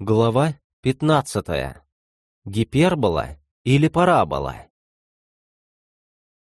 Глава 15. Гипербола или парабола?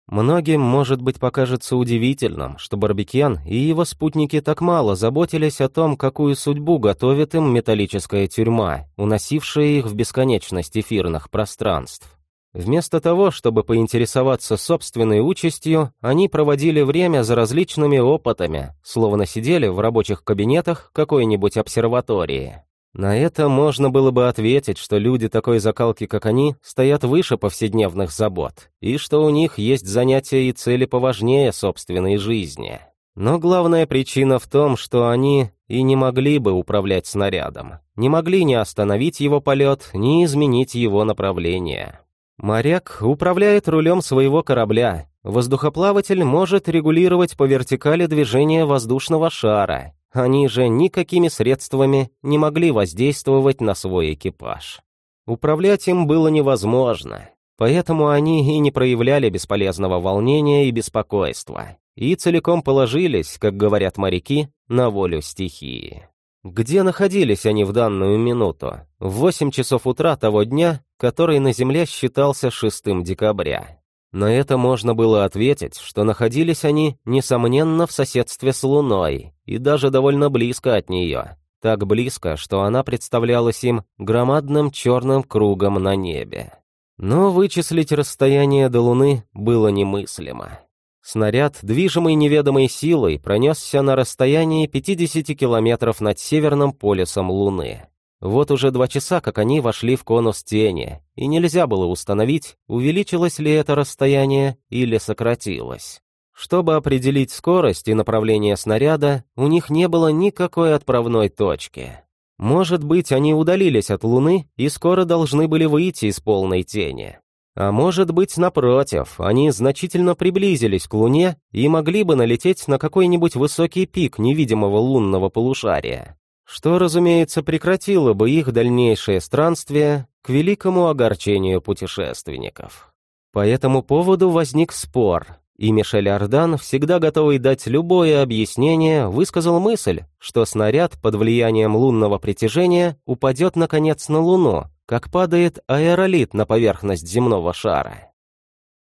Многим, может быть, покажется удивительным, что Барбикен и его спутники так мало заботились о том, какую судьбу готовит им металлическая тюрьма, уносившая их в бесконечность эфирных пространств. Вместо того, чтобы поинтересоваться собственной участью, они проводили время за различными опытами, словно сидели в рабочих кабинетах какой-нибудь обсерватории. На это можно было бы ответить, что люди такой закалки, как они, стоят выше повседневных забот, и что у них есть занятия и цели поважнее собственной жизни. Но главная причина в том, что они и не могли бы управлять снарядом, не могли ни остановить его полет, ни изменить его направление. Моряк управляет рулем своего корабля, воздухоплаватель может регулировать по вертикали движение воздушного шара, они же никакими средствами не могли воздействовать на свой экипаж. Управлять им было невозможно, поэтому они и не проявляли бесполезного волнения и беспокойства, и целиком положились, как говорят моряки, на волю стихии. Где находились они в данную минуту? В 8 часов утра того дня, который на Земле считался 6 декабря. На это можно было ответить, что находились они, несомненно, в соседстве с Луной, и даже довольно близко от нее. Так близко, что она представлялась им громадным черным кругом на небе. Но вычислить расстояние до Луны было немыслимо. Снаряд, движимый неведомой силой, пронесся на расстоянии 50 километров над северным полюсом Луны. Вот уже два часа, как они вошли в конус тени, и нельзя было установить, увеличилось ли это расстояние или сократилось. Чтобы определить скорость и направление снаряда, у них не было никакой отправной точки. Может быть, они удалились от Луны и скоро должны были выйти из полной тени. А может быть, напротив, они значительно приблизились к Луне и могли бы налететь на какой-нибудь высокий пик невидимого лунного полушария что, разумеется, прекратило бы их дальнейшее странствие к великому огорчению путешественников. По этому поводу возник спор, и Мишель Ардан, всегда готовый дать любое объяснение, высказал мысль, что снаряд под влиянием лунного притяжения упадет наконец на Луну, как падает аэролит на поверхность земного шара.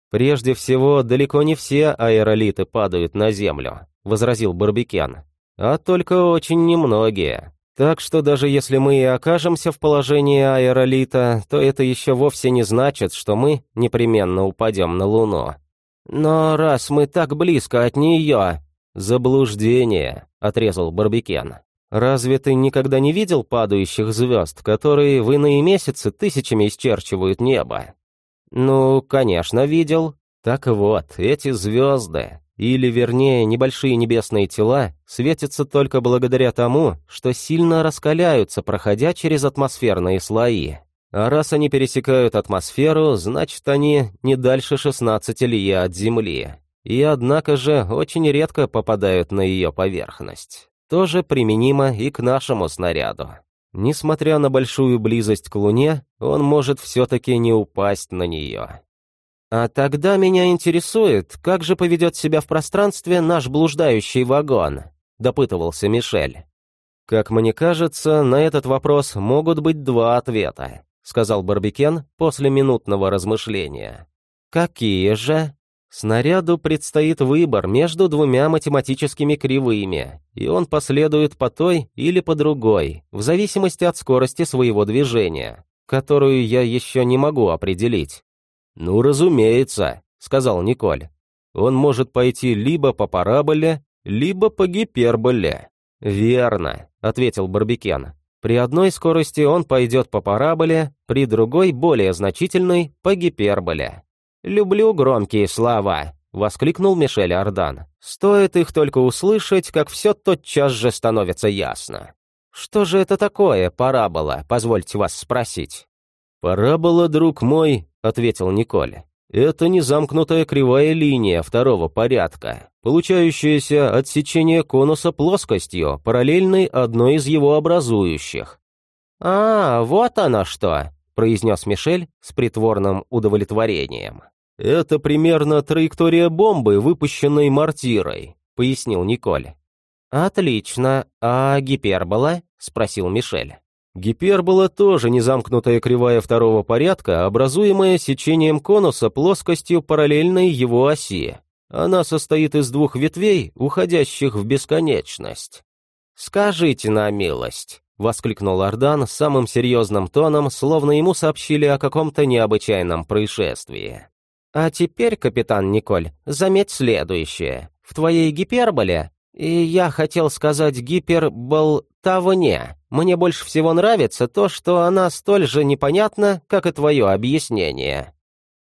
«Прежде всего, далеко не все аэролиты падают на Землю», — возразил Барбикен а только очень немногие. Так что даже если мы и окажемся в положении аэролита, то это еще вовсе не значит, что мы непременно упадем на Луну. Но раз мы так близко от нее... Заблуждение, отрезал Барбикен. Разве ты никогда не видел падающих звезд, которые в иные месяцы тысячами исчерчивают небо? Ну, конечно, видел. Так вот, эти звезды или, вернее, небольшие небесные тела, светятся только благодаря тому, что сильно раскаляются, проходя через атмосферные слои. А раз они пересекают атмосферу, значит, они не дальше 16 лье от Земли. И однако же очень редко попадают на ее поверхность. Тоже применимо и к нашему снаряду. Несмотря на большую близость к Луне, он может все-таки не упасть на нее. А тогда меня интересует, как же поведет себя в пространстве наш блуждающий вагон, допытывался Мишель. Как мне кажется, на этот вопрос могут быть два ответа, сказал Барбикен после минутного размышления. Какие же? Снаряду предстоит выбор между двумя математическими кривыми, и он последует по той или по другой, в зависимости от скорости своего движения, которую я еще не могу определить. «Ну, разумеется», — сказал Николь. «Он может пойти либо по параболе, либо по гиперболе». «Верно», — ответил Барбикен. «При одной скорости он пойдет по параболе, при другой, более значительной, по гиперболе». «Люблю громкие слова», — воскликнул Мишель Ардан. «Стоит их только услышать, как все тотчас же становится ясно». «Что же это такое, парабола, позвольте вас спросить?» «Парабола, друг мой, — ответил Николь. «Это не замкнутая кривая линия второго порядка, получающаяся от сечения конуса плоскостью, параллельной одной из его образующих». «А, вот оно что!» — произнес Мишель с притворным удовлетворением. «Это примерно траектория бомбы, выпущенной мортирой», — пояснил Николь. «Отлично. А гипербола?» — спросил Мишель. Гипербола тоже незамкнутая кривая второго порядка, образуемая сечением конуса плоскостью параллельной его оси. Она состоит из двух ветвей, уходящих в бесконечность. «Скажите на милость», — воскликнул Ардан самым серьезным тоном, словно ему сообщили о каком-то необычайном происшествии. «А теперь, капитан Николь, заметь следующее. В твоей гиперболе, и я хотел сказать гиперболтовне, мне больше всего нравится то, что она столь же непонятна, как и твое объяснение».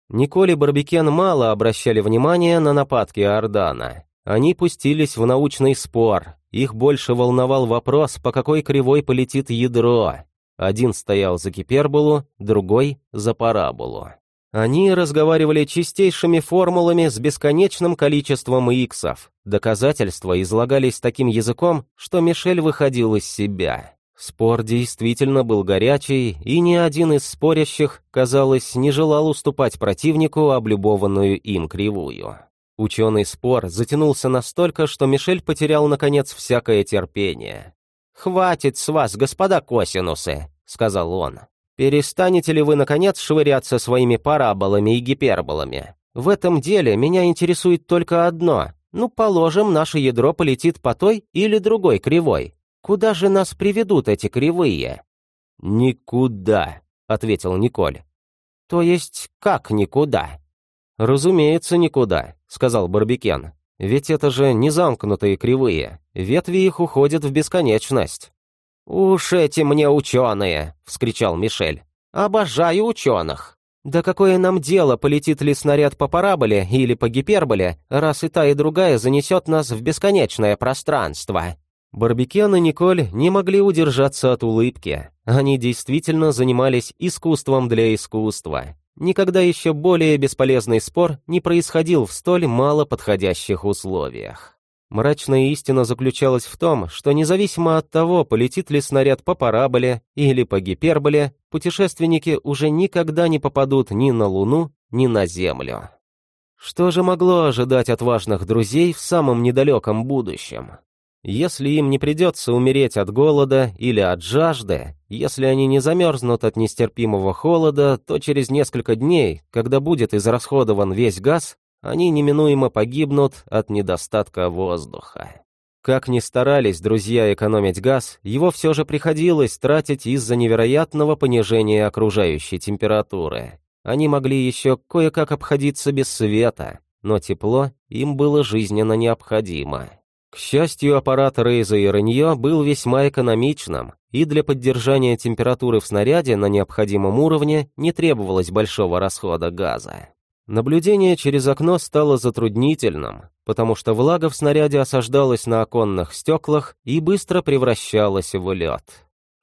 Николь и Барбикен мало обращали внимания на нападки Ордана. Они пустились в научный спор, их больше волновал вопрос, по какой кривой полетит ядро. Один стоял за гиперболу, другой — за параболу. Они разговаривали чистейшими формулами с бесконечным количеством иксов. Доказательства излагались таким языком, что Мишель выходил из себя. Спор действительно был горячий, и ни один из спорящих, казалось, не желал уступать противнику облюбованную им кривую. Ученый спор затянулся настолько, что Мишель потерял, наконец, всякое терпение. «Хватит с вас, господа косинусы», — сказал он. «Перестанете ли вы, наконец, швыряться своими параболами и гиперболами? В этом деле меня интересует только одно. Ну, положим, наше ядро полетит по той или другой кривой. Куда же нас приведут эти кривые?» «Никуда», — ответил Николь. «То есть как никуда?» «Разумеется, никуда», — сказал Барбикен. «Ведь это же не замкнутые кривые. Ветви их уходят в бесконечность». «Уж эти мне ученые!» — вскричал Мишель. «Обожаю ученых!» «Да какое нам дело, полетит ли снаряд по параболе или по гиперболе, раз и та, и другая занесет нас в бесконечное пространство?» Барбикен и Николь не могли удержаться от улыбки. Они действительно занимались искусством для искусства. Никогда еще более бесполезный спор не происходил в столь мало подходящих условиях. Мрачная истина заключалась в том, что независимо от того, полетит ли снаряд по параболе или по гиперболе, путешественники уже никогда не попадут ни на Луну, ни на Землю. Что же могло ожидать отважных друзей в самом недалеком будущем? Если им не придется умереть от голода или от жажды, если они не замерзнут от нестерпимого холода, то через несколько дней, когда будет израсходован весь газ, они неминуемо погибнут от недостатка воздуха. Как ни старались друзья экономить газ, его все же приходилось тратить из-за невероятного понижения окружающей температуры. Они могли еще кое-как обходиться без света, но тепло им было жизненно необходимо. К счастью, аппарат Рейза и Ренье был весьма экономичным, и для поддержания температуры в снаряде на необходимом уровне не требовалось большого расхода газа. Наблюдение через окно стало затруднительным, потому что влага в снаряде осаждалась на оконных стеклах и быстро превращалась в лед.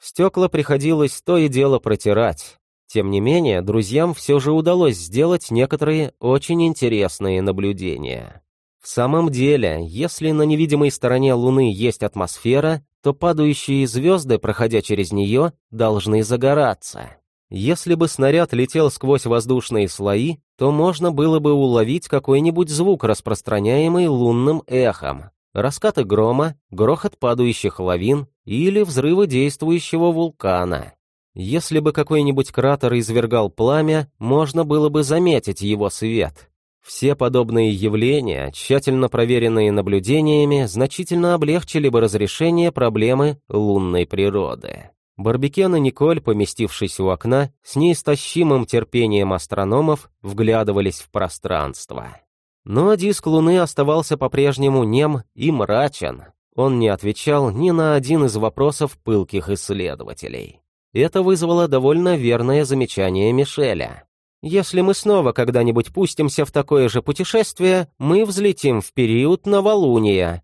Стекла приходилось то и дело протирать. Тем не менее, друзьям все же удалось сделать некоторые очень интересные наблюдения. В самом деле, если на невидимой стороне Луны есть атмосфера, то падающие звезды, проходя через нее, должны загораться. Если бы снаряд летел сквозь воздушные слои, то можно было бы уловить какой-нибудь звук, распространяемый лунным эхом. Раскаты грома, грохот падающих лавин или взрывы действующего вулкана. Если бы какой-нибудь кратер извергал пламя, можно было бы заметить его свет. Все подобные явления, тщательно проверенные наблюдениями, значительно облегчили бы разрешение проблемы лунной природы. Барбекен и Николь, поместившись у окна, с неистощимым терпением астрономов, вглядывались в пространство. Но диск Луны оставался по-прежнему нем и мрачен. Он не отвечал ни на один из вопросов пылких исследователей. Это вызвало довольно верное замечание Мишеля. Если мы снова когда-нибудь пустимся в такое же путешествие, мы взлетим в период новолуния».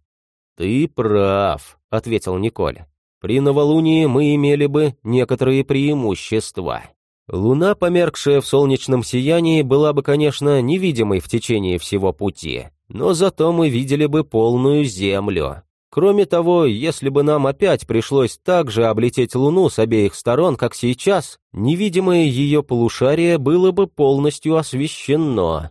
«Ты прав», — ответил Николь. «При новолунии мы имели бы некоторые преимущества. Луна, померкшая в солнечном сиянии, была бы, конечно, невидимой в течение всего пути, но зато мы видели бы полную Землю. Кроме того, если бы нам опять пришлось так же облететь Луну с обеих сторон, как сейчас, невидимое ее полушарие было бы полностью освещено.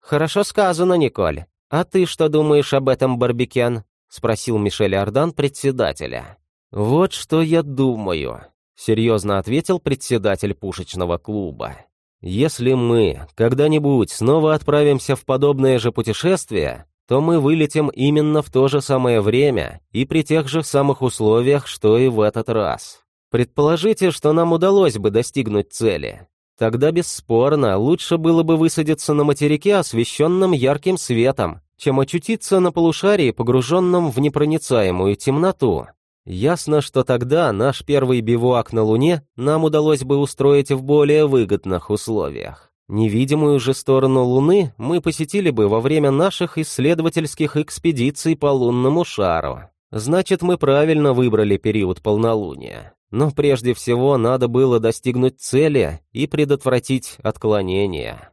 «Хорошо сказано, Николь. А ты что думаешь об этом, Барбикен?» — спросил Мишель Ардан председателя. «Вот что я думаю. — серьезно ответил председатель пушечного клуба. «Если мы когда-нибудь снова отправимся в подобное же путешествие, то мы вылетим именно в то же самое время и при тех же самых условиях, что и в этот раз. Предположите, что нам удалось бы достигнуть цели. Тогда, бесспорно, лучше было бы высадиться на материке, освещенном ярким светом, чем очутиться на полушарии, погруженном в непроницаемую темноту. Ясно, что тогда наш первый бивуак на Луне нам удалось бы устроить в более выгодных условиях. Невидимую же сторону Луны мы посетили бы во время наших исследовательских экспедиций по лунному шару. Значит, мы правильно выбрали период полнолуния. Но прежде всего надо было достигнуть цели и предотвратить отклонения.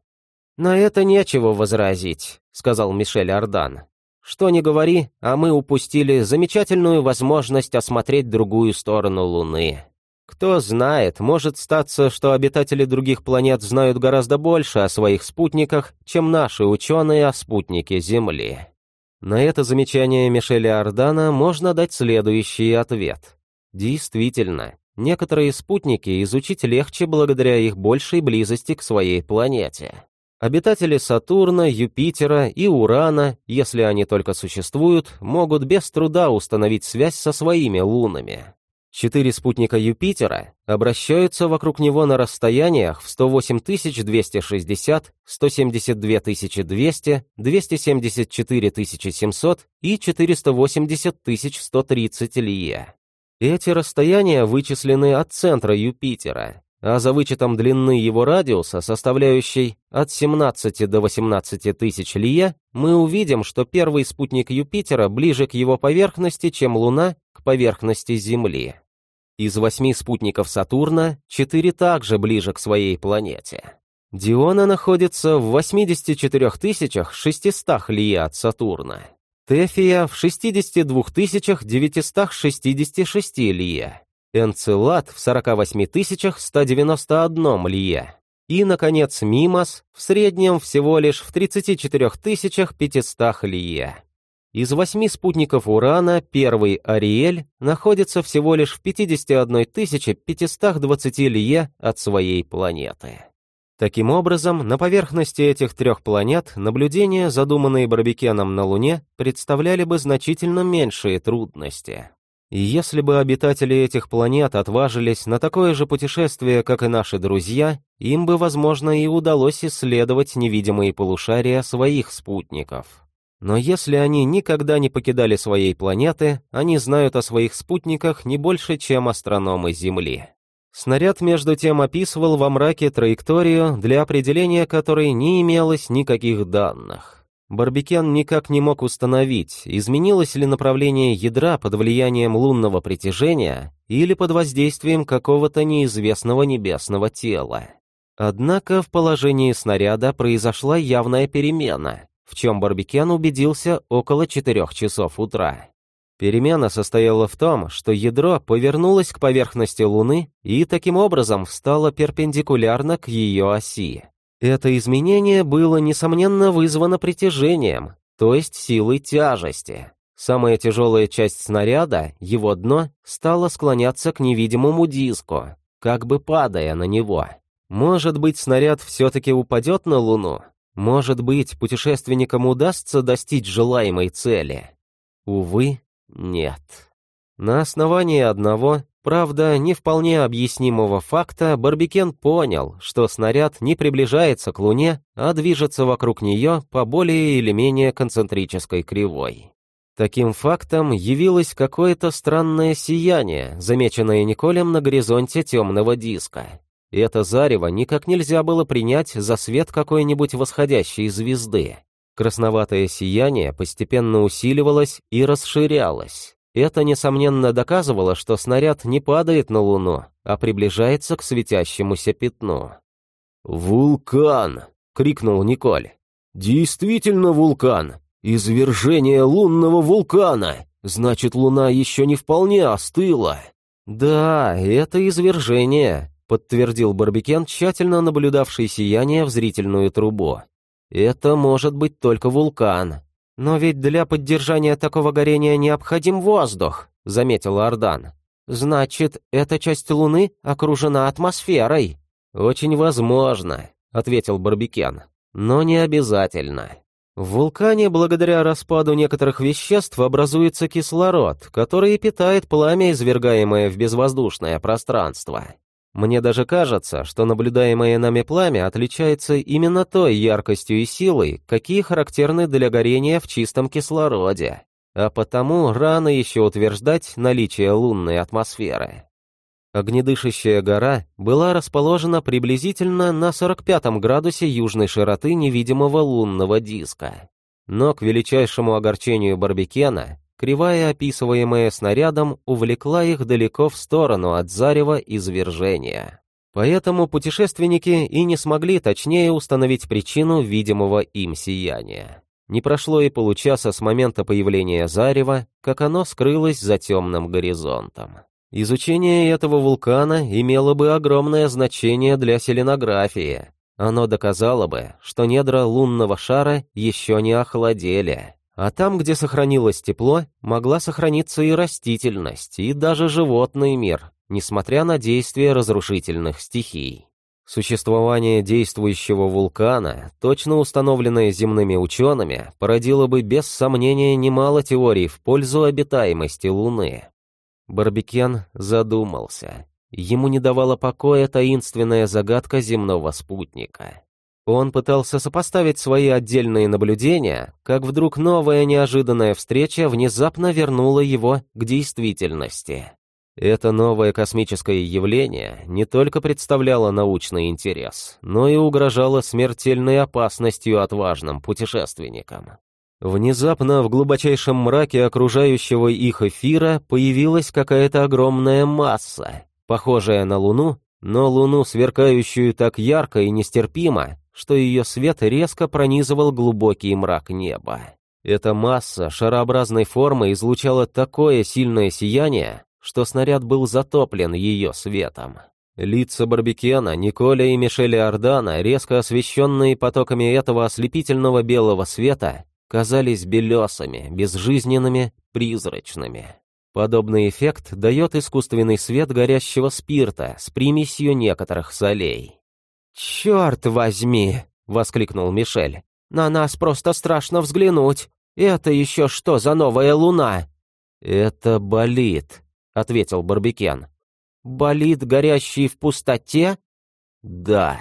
«На это нечего возразить», — сказал Мишель Ардан. «Что ни говори, а мы упустили замечательную возможность осмотреть другую сторону Луны. Кто знает, может статься, что обитатели других планет знают гораздо больше о своих спутниках, чем наши ученые о спутнике Земли. На это замечание Мишеля Ардана можно дать следующий ответ. Действительно, некоторые спутники изучить легче благодаря их большей близости к своей планете. Обитатели Сатурна, Юпитера и Урана, если они только существуют, могут без труда установить связь со своими лунами. Четыре спутника Юпитера обращаются вокруг него на расстояниях в 108 260, 172 200, 274 700 и 480 130 лье. Эти расстояния вычислены от центра Юпитера, а за вычетом длины его радиуса, составляющей от 17 до 18 тысяч лье, мы увидим, что первый спутник Юпитера ближе к его поверхности, чем Луна поверхности Земли. Из восьми спутников Сатурна четыре также ближе к своей планете. Диона находится в 84 600 лье от Сатурна. Тефия в 62 966 лье. Энцелад в 48 191 лье. И, наконец, Мимос в среднем всего лишь в 34 500 лье. Из восьми спутников Урана первый Ариэль находится всего лишь в 51 520 лье от своей планеты. Таким образом, на поверхности этих трех планет наблюдения, задуманные Барбекеном на Луне, представляли бы значительно меньшие трудности. И если бы обитатели этих планет отважились на такое же путешествие, как и наши друзья, им бы, возможно, и удалось исследовать невидимые полушария своих спутников. Но если они никогда не покидали своей планеты, они знают о своих спутниках не больше, чем астрономы Земли. Снаряд, между тем, описывал во мраке траекторию, для определения которой не имелось никаких данных. Барбикен никак не мог установить, изменилось ли направление ядра под влиянием лунного притяжения или под воздействием какого-то неизвестного небесного тела. Однако в положении снаряда произошла явная перемена, в чем Барбикен убедился около 4 часов утра. Перемена состояла в том, что ядро повернулось к поверхности Луны и таким образом встало перпендикулярно к ее оси. Это изменение было, несомненно, вызвано притяжением, то есть силой тяжести. Самая тяжелая часть снаряда, его дно, стало склоняться к невидимому диску, как бы падая на него. Может быть, снаряд все-таки упадет на Луну, может быть, путешественникам удастся достичь желаемой цели? Увы, нет. На основании одного, правда, не вполне объяснимого факта, Барбикен понял, что снаряд не приближается к Луне, а движется вокруг нее по более или менее концентрической кривой. Таким фактом явилось какое-то странное сияние, замеченное Николем на горизонте темного диска. И это зарево никак нельзя было принять за свет какой-нибудь восходящей звезды. Красноватое сияние постепенно усиливалось и расширялось. Это, несомненно, доказывало, что снаряд не падает на Луну, а приближается к светящемуся пятну. «Вулкан!» — крикнул Николь. «Действительно вулкан! Извержение лунного вулкана! Значит, Луна еще не вполне остыла!» «Да, это извержение подтвердил Барбикен, тщательно наблюдавший сияние в зрительную трубу. «Это может быть только вулкан. Но ведь для поддержания такого горения необходим воздух», — заметил Ардан. Значит, эта часть Луны окружена атмосферой. Очень возможно, ответил Барбикен. Но не обязательно. В вулкане благодаря распаду некоторых веществ образуется кислород, который питает пламя, извергаемое в безвоздушное пространство. Мне даже кажется, что наблюдаемое нами пламя отличается именно той яркостью и силой, какие характерны для горения в чистом кислороде, а потому рано еще утверждать наличие лунной атмосферы. Огнедышащая гора была расположена приблизительно на 45 градусе южной широты невидимого лунного диска. Но к величайшему огорчению Барбекена Кривая, описываемая снарядом, увлекла их далеко в сторону от зарева извержения. Поэтому путешественники и не смогли точнее установить причину видимого им сияния. Не прошло и получаса с момента появления зарева, как оно скрылось за темным горизонтом. Изучение этого вулкана имело бы огромное значение для селенографии. Оно доказало бы, что недра лунного шара еще не охладели. А там, где сохранилось тепло, могла сохраниться и растительность, и даже животный мир, несмотря на действие разрушительных стихий. Существование действующего вулкана, точно установленное земными учеными, породило бы без сомнения немало теорий в пользу обитаемости Луны. Барбекен задумался. Ему не давала покоя таинственная загадка земного спутника. Он пытался сопоставить свои отдельные наблюдения, как вдруг новая неожиданная встреча внезапно вернула его к действительности. Это новое космическое явление не только представляло научный интерес, но и угрожало смертельной опасностью отважным путешественникам. Внезапно в глубочайшем мраке окружающего их эфира появилась какая-то огромная масса, похожая на Луну, но Луну, сверкающую так ярко и нестерпимо, что ее свет резко пронизывал глубокий мрак неба. Эта масса шарообразной формы излучала такое сильное сияние, что снаряд был затоплен ее светом. Лица Барбекена, Николя и Мишеля Ордана, резко освещенные потоками этого ослепительного белого света, казались белесами, безжизненными, призрачными. Подобный эффект дает искусственный свет горящего спирта с примесью некоторых солей. «Черт возьми!» — воскликнул Мишель. «На нас просто страшно взглянуть. Это еще что за новая луна?» «Это болит», — ответил Барбекен. «Болит, горящий в пустоте?» «Да».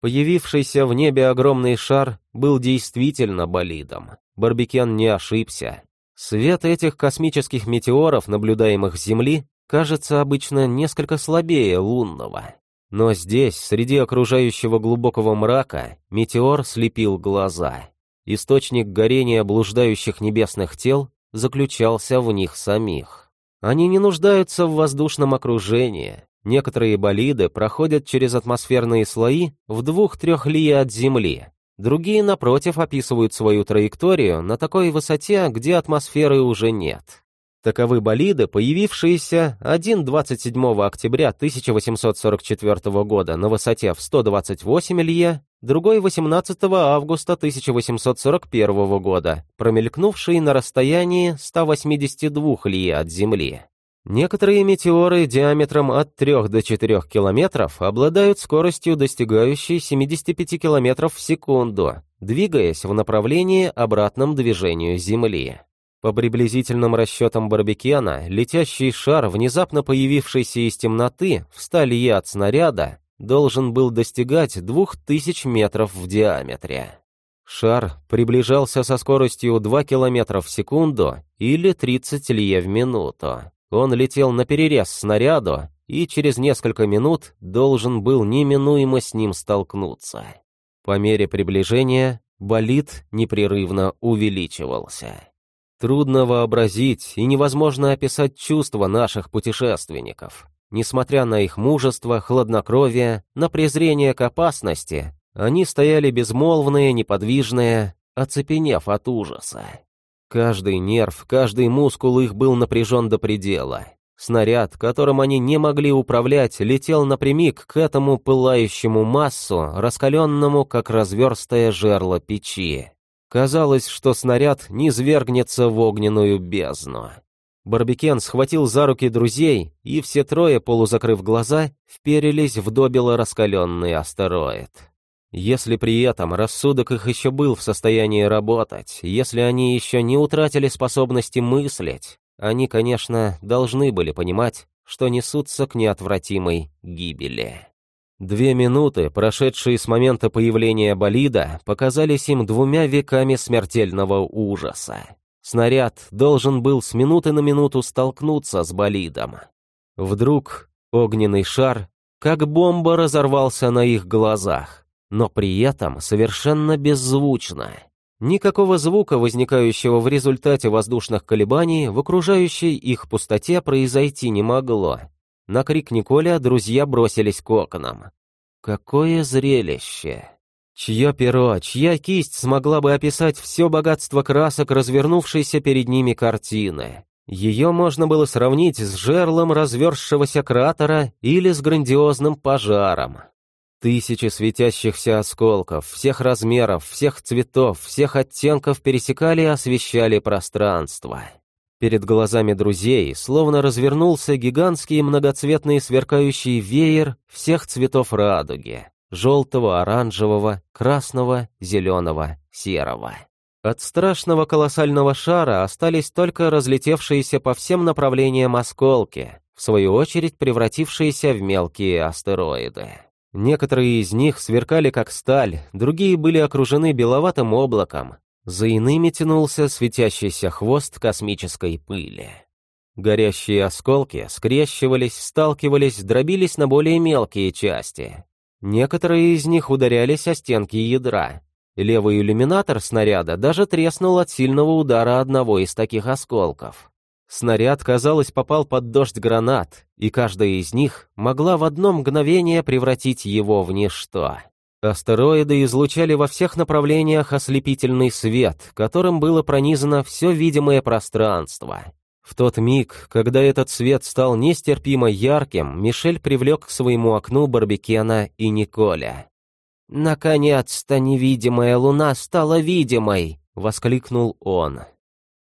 Появившийся в небе огромный шар был действительно болидом. Барбекен не ошибся. Свет этих космических метеоров, наблюдаемых с Земли, кажется обычно несколько слабее лунного. Но здесь, среди окружающего глубокого мрака, метеор слепил глаза. Источник горения блуждающих небесных тел заключался в них самих. Они не нуждаются в воздушном окружении. Некоторые болиды проходят через атмосферные слои в двух-трех ли от Земли. Другие, напротив, описывают свою траекторию на такой высоте, где атмосферы уже нет. Таковы болиды, появившиеся один 27 октября 1844 года на высоте в 128 лье, другой 18 августа 1841 года, промелькнувшие на расстоянии 182 лье от Земли. Некоторые метеоры диаметром от 3 до 4 километров обладают скоростью, достигающей 75 километров в секунду, двигаясь в направлении обратном движению Земли. По приблизительным расчетам Барбекена, летящий шар, внезапно появившийся из темноты, в стали от снаряда, должен был достигать двух тысяч метров в диаметре. Шар приближался со скоростью 2 км в секунду или 30 лье в минуту. Он летел на перерез снаряду и через несколько минут должен был неминуемо с ним столкнуться. По мере приближения болид непрерывно увеличивался. Трудно вообразить и невозможно описать чувства наших путешественников. Несмотря на их мужество, хладнокровие, на презрение к опасности, они стояли безмолвные, неподвижные, оцепенев от ужаса. Каждый нерв, каждый мускул их был напряжен до предела. Снаряд, которым они не могли управлять, летел напрямик к этому пылающему массу, раскаленному, как разверстое жерло печи. Казалось, что снаряд низвергнется в огненную бездну. Барбекен схватил за руки друзей, и все трое, полузакрыв глаза, вперились в добело раскаленный астероид. Если при этом рассудок их еще был в состоянии работать, если они еще не утратили способности мыслить, они, конечно, должны были понимать, что несутся к неотвратимой гибели. Две минуты, прошедшие с момента появления болида, показались им двумя веками смертельного ужаса. Снаряд должен был с минуты на минуту столкнуться с болидом. Вдруг огненный шар, как бомба, разорвался на их глазах, но при этом совершенно беззвучно. Никакого звука, возникающего в результате воздушных колебаний, в окружающей их пустоте произойти не могло. На крик Николя друзья бросились к окнам. Какое зрелище! Чье перо, чья кисть смогла бы описать все богатство красок, развернувшейся перед ними картины? Ее можно было сравнить с жерлом разверзшегося кратера или с грандиозным пожаром. Тысячи светящихся осколков, всех размеров, всех цветов, всех оттенков пересекали и освещали пространство. Перед глазами друзей словно развернулся гигантский многоцветный сверкающий веер всех цветов радуги — желтого, оранжевого, красного, зеленого, серого. От страшного колоссального шара остались только разлетевшиеся по всем направлениям осколки, в свою очередь превратившиеся в мелкие астероиды. Некоторые из них сверкали как сталь, другие были окружены беловатым облаком. За иными тянулся светящийся хвост космической пыли. Горящие осколки скрещивались, сталкивались, дробились на более мелкие части. Некоторые из них ударялись о стенки ядра. Левый иллюминатор снаряда даже треснул от сильного удара одного из таких осколков. Снаряд, казалось, попал под дождь гранат, и каждая из них могла в одно мгновение превратить его в ничто. Астероиды излучали во всех направлениях ослепительный свет, которым было пронизано все видимое пространство. В тот миг, когда этот свет стал нестерпимо ярким, Мишель привлек к своему окну Барбекена и Николя. «Наконец-то невидимая луна стала видимой!» — воскликнул он.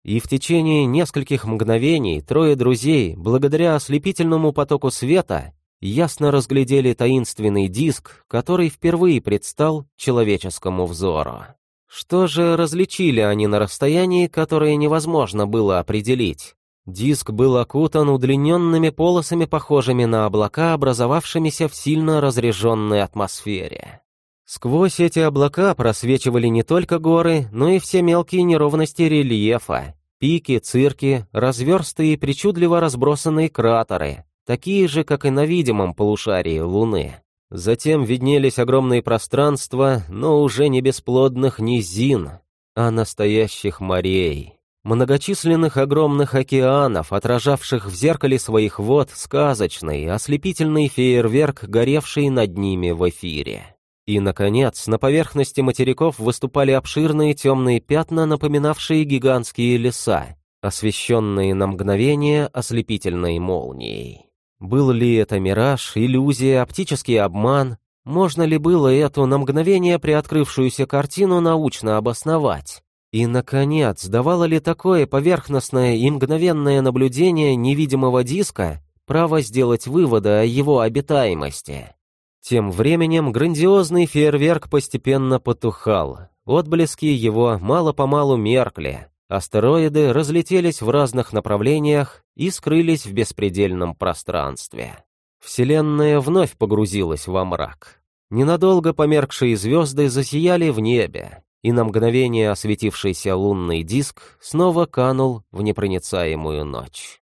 И в течение нескольких мгновений трое друзей, благодаря ослепительному потоку света, ясно разглядели таинственный диск, который впервые предстал человеческому взору. Что же различили они на расстоянии, которое невозможно было определить? Диск был окутан удлиненными полосами, похожими на облака, образовавшимися в сильно разреженной атмосфере. Сквозь эти облака просвечивали не только горы, но и все мелкие неровности рельефа, пики, цирки, разверстые и причудливо разбросанные кратеры, такие же, как и на видимом полушарии Луны. Затем виднелись огромные пространства, но уже не бесплодных низин, а настоящих морей. Многочисленных огромных океанов, отражавших в зеркале своих вод сказочный, ослепительный фейерверк, горевший над ними в эфире. И, наконец, на поверхности материков выступали обширные темные пятна, напоминавшие гигантские леса, освещенные на мгновение ослепительной молнией. Был ли это мираж, иллюзия, оптический обман? Можно ли было эту на мгновение приоткрывшуюся картину научно обосновать? И, наконец, давало ли такое поверхностное и мгновенное наблюдение невидимого диска право сделать выводы о его обитаемости? Тем временем грандиозный фейерверк постепенно потухал. Отблески его мало-помалу меркли. Астероиды разлетелись в разных направлениях и скрылись в беспредельном пространстве. Вселенная вновь погрузилась во мрак. Ненадолго померкшие звезды засияли в небе, и на мгновение осветившийся лунный диск снова канул в непроницаемую ночь.